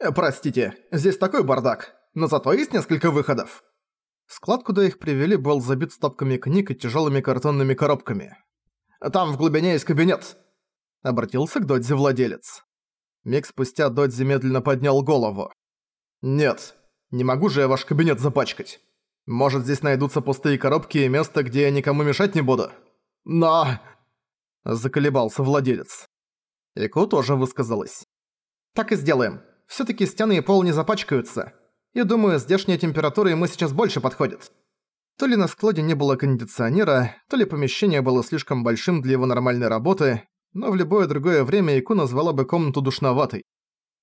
Э, «Простите, здесь такой бардак, но зато есть несколько выходов». Склад, куда их привели, был забит стопками книг и тяжелыми картонными коробками. «Там в глубине есть кабинет», — обратился к Додзи владелец. Миг спустя Додзи медленно поднял голову. «Нет, не могу же я ваш кабинет запачкать. Может, здесь найдутся пустые коробки и место, где я никому мешать не буду? Но...» Заколебался владелец. Ико тоже высказалась. «Так и сделаем. Всё-таки стены и пол не запачкаются. И думаю, здешняя температура ему сейчас больше подходит. То ли на складе не было кондиционера, то ли помещение было слишком большим для его нормальной работы, но в любое другое время Ику назвала бы комнату душноватой.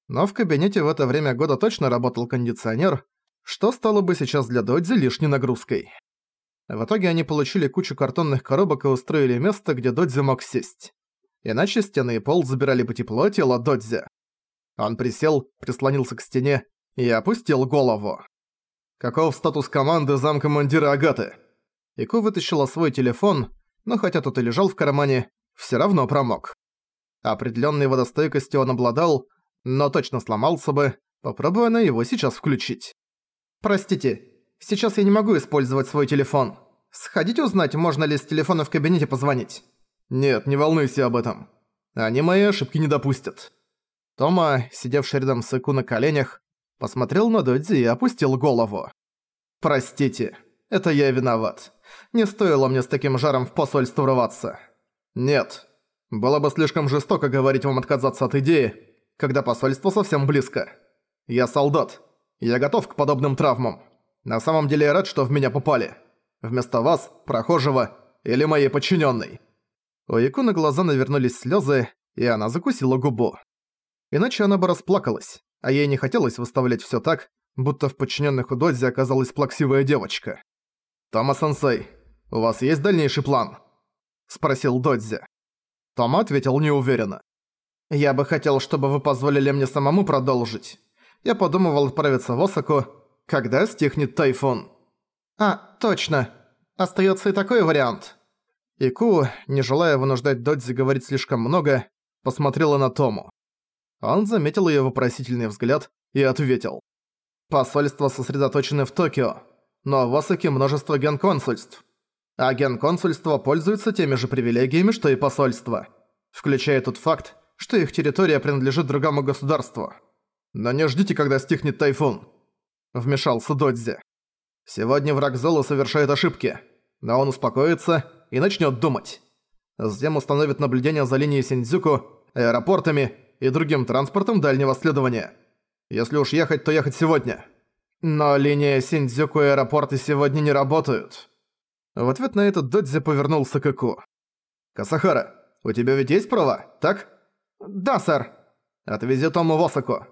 Но в кабинете в это время года точно работал кондиционер, что стало бы сейчас для Додзи лишней нагрузкой. В итоге они получили кучу картонных коробок и устроили место, где Додзи мог сесть. Иначе стены и пол забирали бы тепло тела Додзи. Он присел, прислонился к стене и опустил голову. «Каков статус команды замкомандира Агаты?» Ико вытащила свой телефон, но хотя тот и лежал в кармане, все равно промок. Определенной водостойкостью он обладал, но точно сломался бы, попробуя на его сейчас включить. «Простите, сейчас я не могу использовать свой телефон. Сходите узнать, можно ли с телефона в кабинете позвонить». «Нет, не волнуйся об этом. Они мои ошибки не допустят». Тома, сидевший рядом с Ику на коленях, посмотрел на Додзи и опустил голову. «Простите, это я виноват. Не стоило мне с таким жаром в посольство рваться. Нет, было бы слишком жестоко говорить вам отказаться от идеи, когда посольство совсем близко. Я солдат. Я готов к подобным травмам. На самом деле я рад, что в меня попали. Вместо вас, прохожего, или моей подчиненной. У Яку на глаза навернулись слезы, и она закусила губу. Иначе она бы расплакалась, а ей не хотелось выставлять всё так, будто в подчиненных у Додзи оказалась плаксивая девочка. «Тома-сенсей, у вас есть дальнейший план?» – спросил Додзи. Тома ответил неуверенно. «Я бы хотел, чтобы вы позволили мне самому продолжить. Я подумывал отправиться в Осаку, когда стихнет тайфун». «А, точно. Остаётся и такой вариант». Ику, не желая вынуждать Додзи говорить слишком много, посмотрела на Тому. Он заметил её вопросительный взгляд и ответил. «Посольства сосредоточены в Токио, но в Осаке множество генконсульств. А генконсульство пользуется теми же привилегиями, что и посольство, включая тот факт, что их территория принадлежит другому государству. Но не ждите, когда стихнет тайфун», — вмешался Додзи. «Сегодня враг Зола совершает ошибки, но он успокоится и начнёт думать. Затем установит наблюдение за линией Синдзюку, аэропортами и другим транспортом дальнего следования. Если уж ехать, то ехать сегодня. Но линия Синдзюку и аэропорты сегодня не работают. В ответ на это Додзи повернулся к Ику. «Касахара, у тебя ведь есть права, так?» «Да, сэр». «Отвези Тому в Осаку.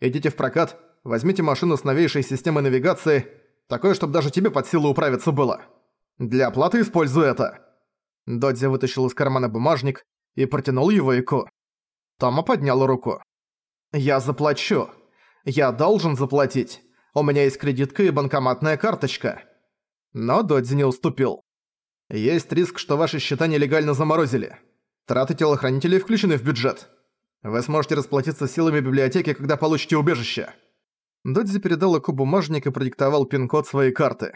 Идите в прокат, возьмите машину с новейшей системой навигации, такое, чтобы даже тебе под силу управиться было. Для оплаты используй это». Додзи вытащил из кармана бумажник и протянул его Ику. Тома поднял руку. «Я заплачу. Я должен заплатить. У меня есть кредитка и банкоматная карточка». Но Додзи не уступил. «Есть риск, что ваши счета нелегально заморозили. Траты телохранителей включены в бюджет. Вы сможете расплатиться силами библиотеки, когда получите убежище». Додзи передал Ику бумажник и продиктовал пин-код своей карты.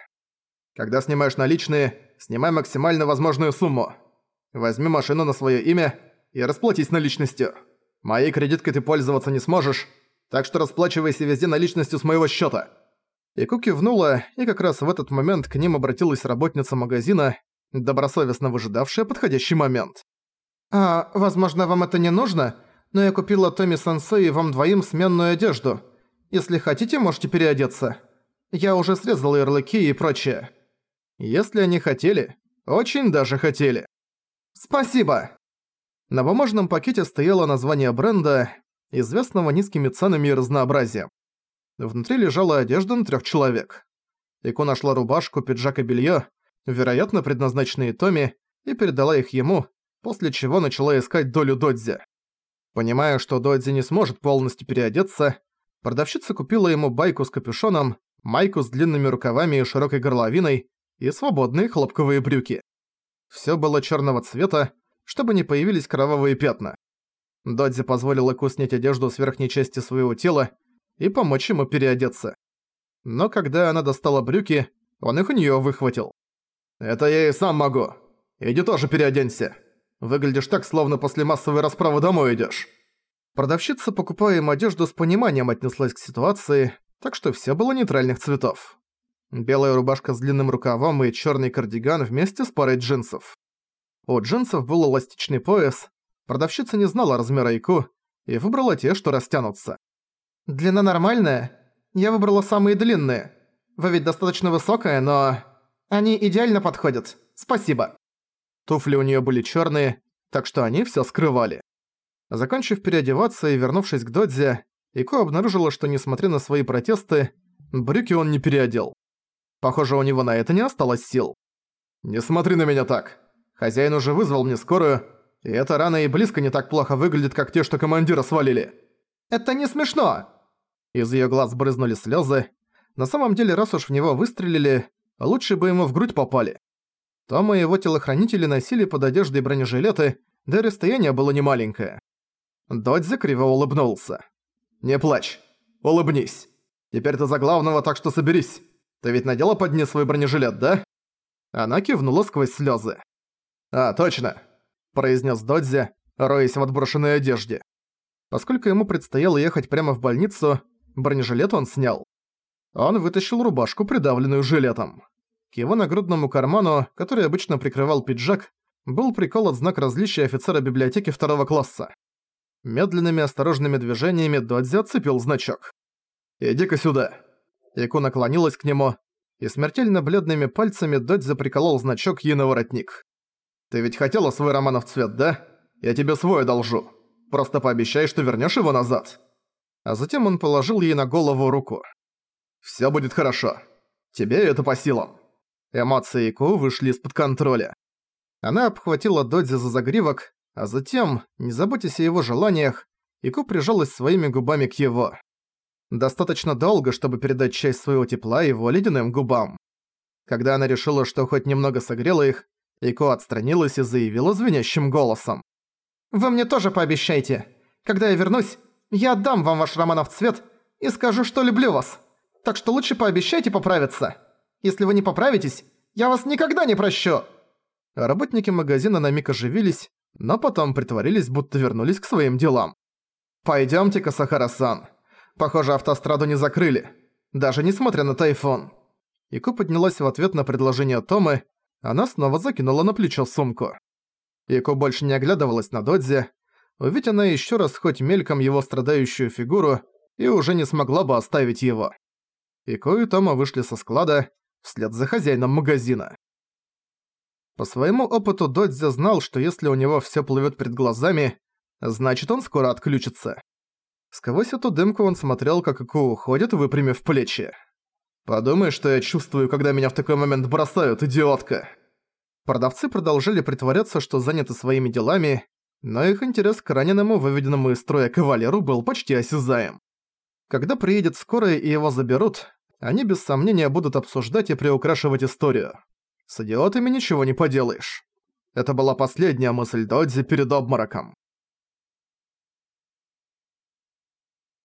«Когда снимаешь наличные, снимай максимально возможную сумму. Возьми машину на своё имя и расплатись наличностью». Моей кредиткой ты пользоваться не сможешь, так что расплачивайся везде наличностью с моего счета. Ику кивнула, и как раз в этот момент к ним обратилась работница магазина, добросовестно выжидавшая подходящий момент. «А, возможно, вам это не нужно, но я купила Томми Сенсей и вам двоим сменную одежду. Если хотите, можете переодеться. Я уже срезала ярлыки и прочее». Если они хотели, очень даже хотели. «Спасибо!» На бумажном пакете стояло название бренда, известного низкими ценами и разнообразием. Внутри лежала одежда на трёх человек. Ико нашла рубашку, пиджак и белье, вероятно, предназначенные Томи, и передала их ему, после чего начала искать долю Додзи. Понимая, что Додзи не сможет полностью переодеться, продавщица купила ему байку с капюшоном, майку с длинными рукавами и широкой горловиной и свободные хлопковые брюки. Всё было чёрного цвета, чтобы не появились кровавые пятна. Додзи позволил Ику снять одежду с верхней части своего тела и помочь ему переодеться. Но когда она достала брюки, он их у неё выхватил. «Это я и сам могу. Иди тоже переоденься. Выглядишь так, словно после массовой расправы домой идёшь». Продавщица, покупая им одежду, с пониманием отнеслась к ситуации, так что всё было нейтральных цветов. Белая рубашка с длинным рукавом и чёрный кардиган вместе с парой джинсов. У джинсов был эластичный пояс, продавщица не знала размера ику и выбрала те, что растянутся. «Длина нормальная? Я выбрала самые длинные. Вы ведь достаточно высокая, но... Они идеально подходят. Спасибо». Туфли у неё были чёрные, так что они всё скрывали. Закончив переодеваться и вернувшись к Додзе, Ико обнаружила, что несмотря на свои протесты, брюки он не переодел. Похоже, у него на это не осталось сил. «Не смотри на меня так. Хозяин уже вызвал мне скорую, и эта рана и близко не так плохо выглядит, как те, что командира свалили». «Это не смешно!» Из её глаз брызнули слёзы. На самом деле, раз уж в него выстрелили, лучше бы ему в грудь попали. Том и его телохранители носили под одеждой бронежилеты, да и расстояние было немаленькое. Додзи криво улыбнулся. «Не плачь. Улыбнись. Теперь ты за главного, так что соберись. Ты ведь надела под низ свой бронежилет, да?» Она кивнула сквозь слезы. «А, точно», – произнес Додзи, роясь в отброшенной одежде. Поскольку ему предстояло ехать прямо в больницу, бронежилет он снял. Он вытащил рубашку, придавленную жилетом. К его нагрудному карману, который обычно прикрывал пиджак, был приколот знак различия офицера библиотеки второго класса. Медленными осторожными движениями Додзи отцепил значок. «Иди-ка сюда». Яку наклонилась к нему, и смертельно бледными пальцами Додзи приколол значок ей на воротник. «Ты ведь хотела свой романов цвет, да? Я тебе свой одолжу. Просто пообещай, что вернёшь его назад». А затем он положил ей на голову руку. «Всё будет хорошо. Тебе это по силам». Эмоции Ику вышли из-под контроля. Она обхватила Додзи за загривок, а затем, не заботясь о его желаниях, Ику прижалась своими губами к его. Достаточно долго, чтобы передать часть своего тепла его ледяным губам. Когда она решила, что хоть немного согрела их, Ико отстранилась и заявила звенящим голосом. «Вы мне тоже пообещайте. Когда я вернусь, я отдам вам ваш Романов цвет и скажу, что люблю вас. Так что лучше пообещайте поправиться. Если вы не поправитесь, я вас никогда не прощу!» Работники магазина на миг оживились, но потом притворились, будто вернулись к своим делам. «Пойдёмте-ка, Сахара-сан. Похоже, автостраду не закрыли, даже несмотря на тайфун». Ику поднялась в ответ на предложение Томы, она снова закинула на плечо сумку. Ику больше не оглядывалась на Додзи, увидеть она ещё раз хоть мельком его страдающую фигуру и уже не смогла бы оставить его. Ико и Тома вышли со склада вслед за хозяином магазина. По своему опыту Додзи знал, что если у него всё плывёт перед глазами, значит он скоро отключится. Сквозь эту дымку он смотрел, как Ику уходит, выпрямив плечи. «Подумай, что я чувствую, когда меня в такой момент бросают, идиотка!» Продавцы продолжали притворяться, что заняты своими делами, но их интерес к раненому, выведенному из строя кавалеру был почти осязаем. Когда приедет скорая и его заберут, они без сомнения будут обсуждать и приукрашивать историю. С идиотами ничего не поделаешь. Это была последняя мысль Додзи перед обмороком.